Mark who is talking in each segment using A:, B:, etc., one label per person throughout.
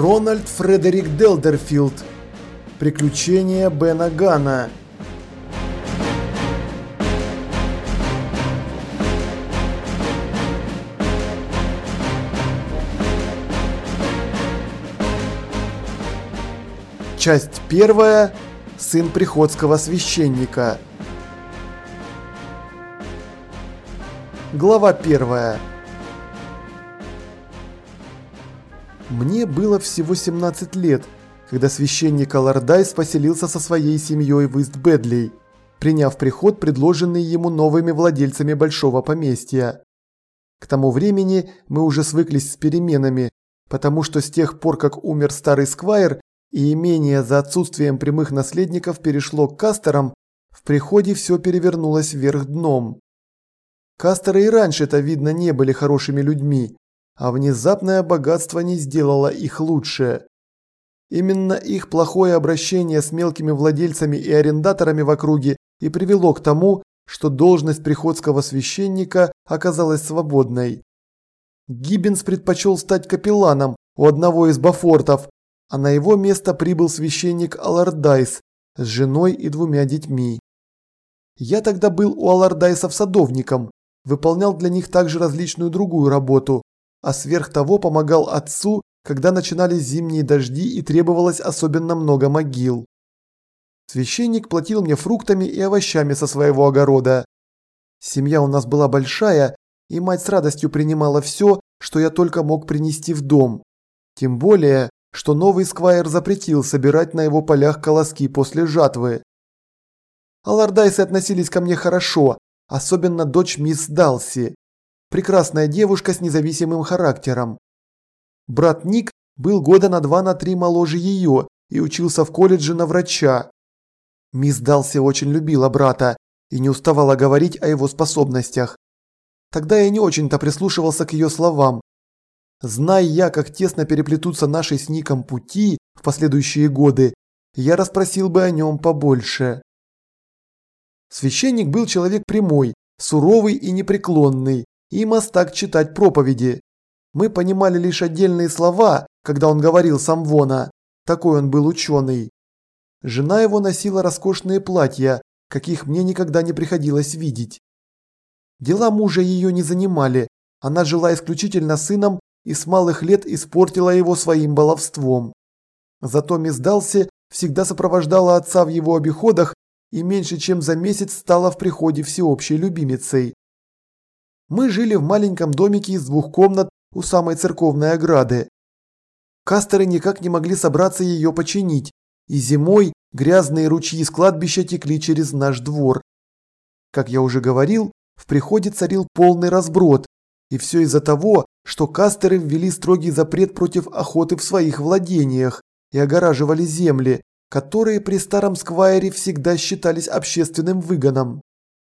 A: Рональд Фредерик Делдерфилд. Приключения Бена Гана. Часть первая. Сын приходского священника. Глава первая. Мне было всего 17 лет, когда священник Алардайс поселился со своей семьей в Ист-Бедлей, приняв приход, предложенный ему новыми владельцами большого поместья. К тому времени мы уже свыклись с переменами, потому что с тех пор, как умер старый Сквайр, и имение за отсутствием прямых наследников перешло к Кастерам, в приходе все перевернулось вверх дном. Кастеры и раньше-то, видно, не были хорошими людьми, а внезапное богатство не сделало их лучше. Именно их плохое обращение с мелкими владельцами и арендаторами в округе и привело к тому, что должность приходского священника оказалась свободной. Гиббинс предпочел стать капелланом у одного из бафортов, а на его место прибыл священник Алардайс с женой и двумя детьми. Я тогда был у Алардайсов садовником, выполнял для них также различную другую работу, а сверх того помогал отцу, когда начинались зимние дожди и требовалось особенно много могил. Священник платил мне фруктами и овощами со своего огорода. Семья у нас была большая, и мать с радостью принимала все, что я только мог принести в дом. Тем более, что новый сквайр запретил собирать на его полях колоски после жатвы. Алардайсы относились ко мне хорошо, особенно дочь мисс Далси. Прекрасная девушка с независимым характером. Брат Ник был года на два на три моложе ее и учился в колледже на врача. Мисс Далси очень любила брата и не уставала говорить о его способностях. Тогда я не очень-то прислушивался к ее словам, Зная я, как тесно переплетутся наши с Ником пути в последующие годы, я расспросил бы о нем побольше. Священник был человек прямой, суровый и непреклонный, и мастак читать проповеди. Мы понимали лишь отдельные слова, когда он говорил самвона, такой он был ученый. Жена его носила роскошные платья, каких мне никогда не приходилось видеть. Дела мужа ее не занимали, она жила исключительно сыном и с малых лет испортила его своим баловством. Зато мисс Далси всегда сопровождала отца в его обиходах и меньше чем за месяц стала в приходе всеобщей любимицей. Мы жили в маленьком домике из двух комнат у самой церковной ограды. Кастеры никак не могли собраться ее починить, и зимой грязные ручьи с кладбища текли через наш двор. Как я уже говорил, в приходе царил полный разброд, и все из-за того, что кастеры ввели строгий запрет против охоты в своих владениях и огораживали земли, которые при старом сквайре всегда считались общественным выгоном.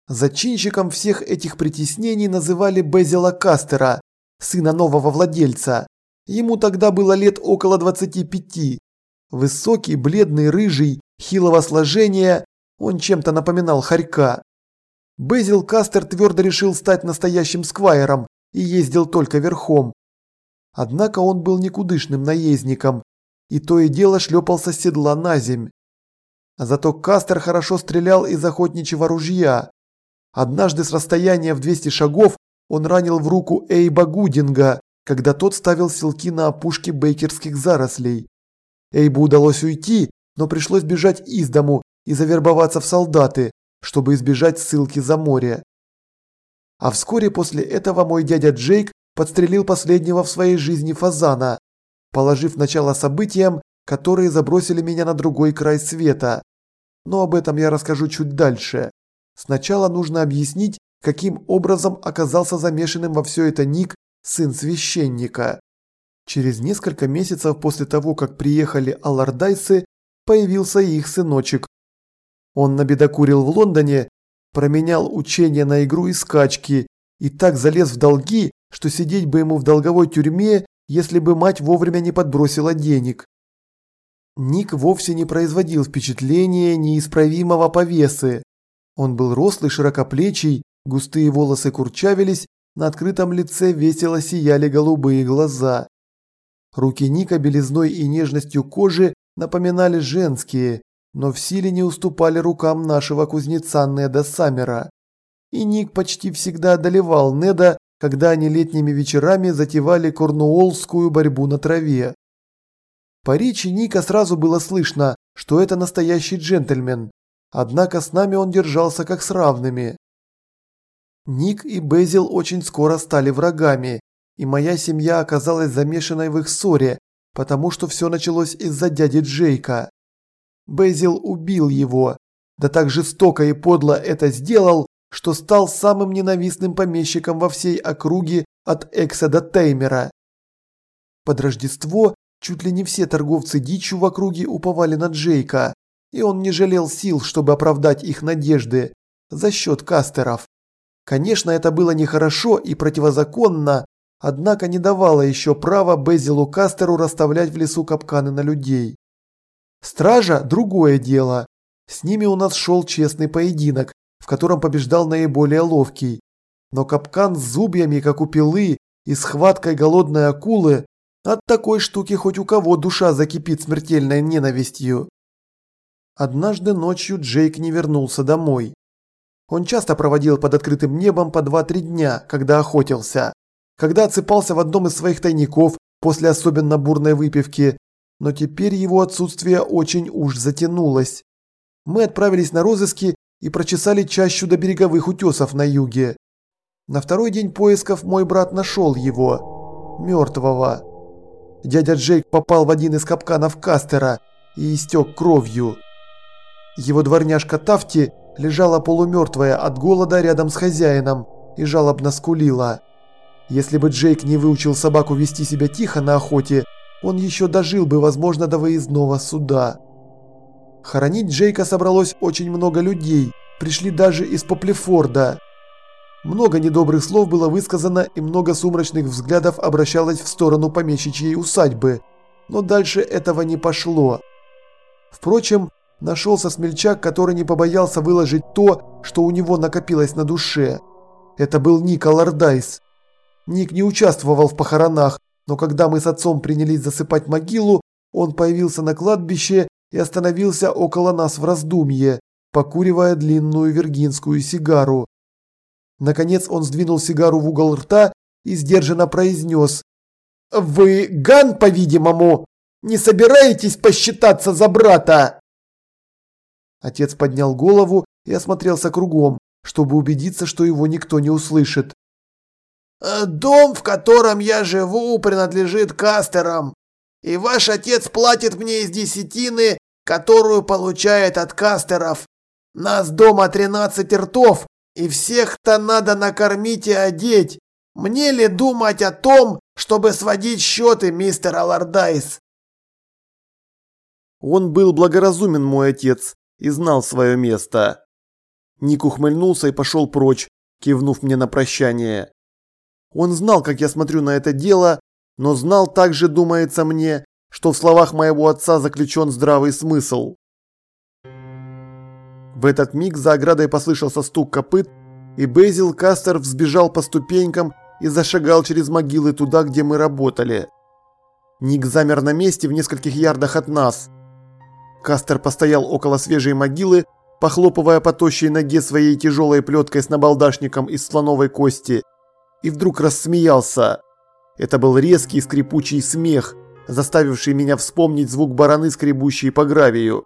A: Зачинщиком всех этих притеснений называли Безила Кастера, сына нового владельца. Ему тогда было лет около 25. Высокий, бледный, рыжий, хилого сложения, он чем-то напоминал хорька. Безил Кастер твердо решил стать настоящим сквайром и ездил только верхом. Однако он был никудышным наездником, и то и дело шлепался с седла на земь. Зато Кастер хорошо стрелял из охотничьего ружья. Однажды с расстояния в 200 шагов он ранил в руку Эйба Гудинга, когда тот ставил селки на опушке бейкерских зарослей. Эйбу удалось уйти, но пришлось бежать из дому и завербоваться в солдаты, чтобы избежать ссылки за море. А вскоре после этого мой дядя Джейк подстрелил последнего в своей жизни фазана, положив начало событиям, которые забросили меня на другой край света. Но об этом я расскажу чуть дальше. Сначала нужно объяснить, каким образом оказался замешанным во все это Ник, сын священника. Через несколько месяцев после того, как приехали Аллардайсы, появился их сыночек. Он набедокурил в Лондоне променял учения на игру и скачки и так залез в долги, что сидеть бы ему в долговой тюрьме, если бы мать вовремя не подбросила денег. Ник вовсе не производил впечатления неисправимого повесы. Он был рослый, широкоплечий, густые волосы курчавились, на открытом лице весело сияли голубые глаза. Руки Ника белизной и нежностью кожи напоминали женские, но в силе не уступали рукам нашего кузнеца Неда Саммера. И Ник почти всегда одолевал Неда, когда они летними вечерами затевали корнуоллскую борьбу на траве. По речи Ника сразу было слышно, что это настоящий джентльмен, однако с нами он держался как с равными. Ник и Безил очень скоро стали врагами, и моя семья оказалась замешанной в их ссоре, потому что все началось из-за дяди Джейка. Безил убил его, да так жестоко и подло это сделал, что стал самым ненавистным помещиком во всей округе от Экса до Теймера. Под Рождество чуть ли не все торговцы дичью в округе уповали на Джейка, и он не жалел сил, чтобы оправдать их надежды за счет кастеров. Конечно, это было нехорошо и противозаконно, однако не давало еще права Безилу Кастеру расставлять в лесу капканы на людей. Стража – другое дело. С ними у нас шел честный поединок, в котором побеждал наиболее ловкий. Но капкан с зубьями, как у пилы, и схваткой голодной акулы – от такой штуки хоть у кого душа закипит смертельной ненавистью. Однажды ночью Джейк не вернулся домой. Он часто проводил под открытым небом по 2-3 дня, когда охотился. Когда отсыпался в одном из своих тайников после особенно бурной выпивки, но теперь его отсутствие очень уж затянулось. Мы отправились на розыски и прочесали чащу до береговых утесов на юге. На второй день поисков мой брат нашел его, мертвого. Дядя Джейк попал в один из капканов Кастера и истек кровью. Его дворняжка Тафти лежала полумертвая от голода рядом с хозяином и жалобно скулила. Если бы Джейк не выучил собаку вести себя тихо на охоте, он еще дожил бы, возможно, до выездного суда. Хоронить Джейка собралось очень много людей, пришли даже из Поплефорда. Много недобрых слов было высказано и много сумрачных взглядов обращалось в сторону помещичьей усадьбы, но дальше этого не пошло. Впрочем, нашелся смельчак, который не побоялся выложить то, что у него накопилось на душе. Это был Ник Алардайс. Ник не участвовал в похоронах, но когда мы с отцом принялись засыпать могилу, он появился на кладбище и остановился около нас в раздумье, покуривая длинную виргинскую сигару. Наконец он сдвинул сигару в угол рта и сдержанно произнес. «Вы, Ган, по-видимому, не собираетесь посчитаться за брата?» Отец поднял голову и осмотрелся кругом, чтобы убедиться, что его никто не услышит.
B: Э, «Дом, в котором я живу, принадлежит Кастерам, и ваш отец платит мне из десятины, которую получает от Кастеров. Нас дома 13 ртов, и всех-то надо накормить и одеть. Мне ли думать о том, чтобы сводить счеты, мистер Алардайс?»
A: Он был благоразумен, мой отец, и знал свое место. Ник ухмыльнулся и пошел прочь, кивнув мне на прощание. Он знал, как я смотрю на это дело, но знал также, думается мне, что в словах моего отца заключен здравый смысл. В этот миг за оградой послышался стук копыт, и Бейзил Кастер взбежал по ступенькам и зашагал через могилы туда, где мы работали. Ник замер на месте в нескольких ярдах от нас – Кастер постоял около свежей могилы, похлопывая по тощей ноге своей тяжелой плеткой с набалдашником из слоновой кости, и вдруг рассмеялся. Это был резкий скрипучий смех, заставивший меня вспомнить звук бараны, скребущей по гравию.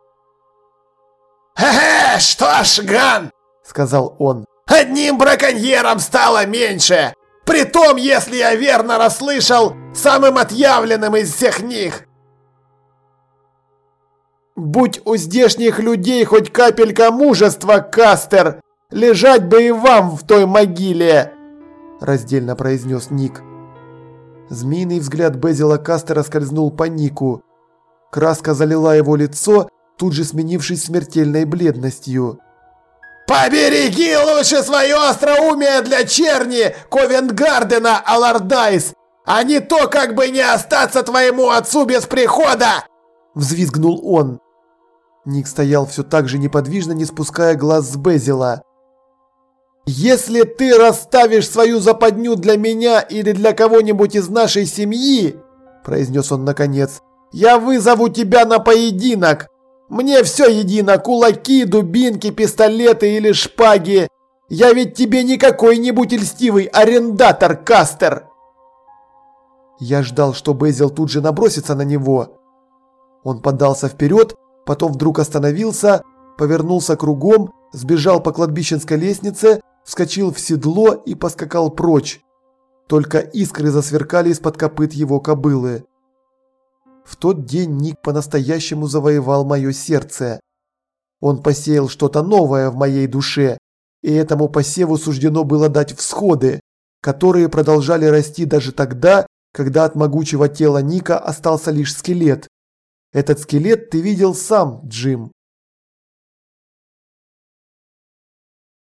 B: «Хе-хе, что ж, Ган!» – сказал он. «Одним браконьером стало меньше! Притом, если я верно расслышал, самым отъявленным из всех них!»
A: Будь у здешних людей хоть капелька мужества, Кастер, лежать бы и вам в той могиле!» Раздельно произнес Ник. Змеиный взгляд Безила Кастера скользнул по Нику. Краска залила его лицо, тут же сменившись смертельной бледностью.
B: «Побереги лучше свое остроумие для черни Ковенгардена, Алардайс, а не то, как бы не остаться твоему отцу без прихода!»
A: Взвизгнул он. Ник стоял все так же неподвижно, не спуская глаз с Безила. «Если ты расставишь свою западню для меня или для кого-нибудь из нашей семьи, произнес он наконец. «Я вызову тебя на поединок! Мне все едино, кулаки, дубинки, пистолеты или шпаги! Я ведь тебе не какой-нибудь льстивый арендатор, Кастер!» Я ждал, что Безил тут же набросится на него. Он подался вперед, потом вдруг остановился, повернулся кругом, сбежал по кладбищенской лестнице, вскочил в седло и поскакал прочь. Только искры засверкали из-под копыт его кобылы. В тот день Ник по-настоящему завоевал мое сердце. Он посеял что-то новое в моей душе, и этому посеву суждено было дать всходы, которые продолжали расти даже тогда, когда от могучего тела Ника остался лишь скелет. Этот скелет ты видел сам, Джим.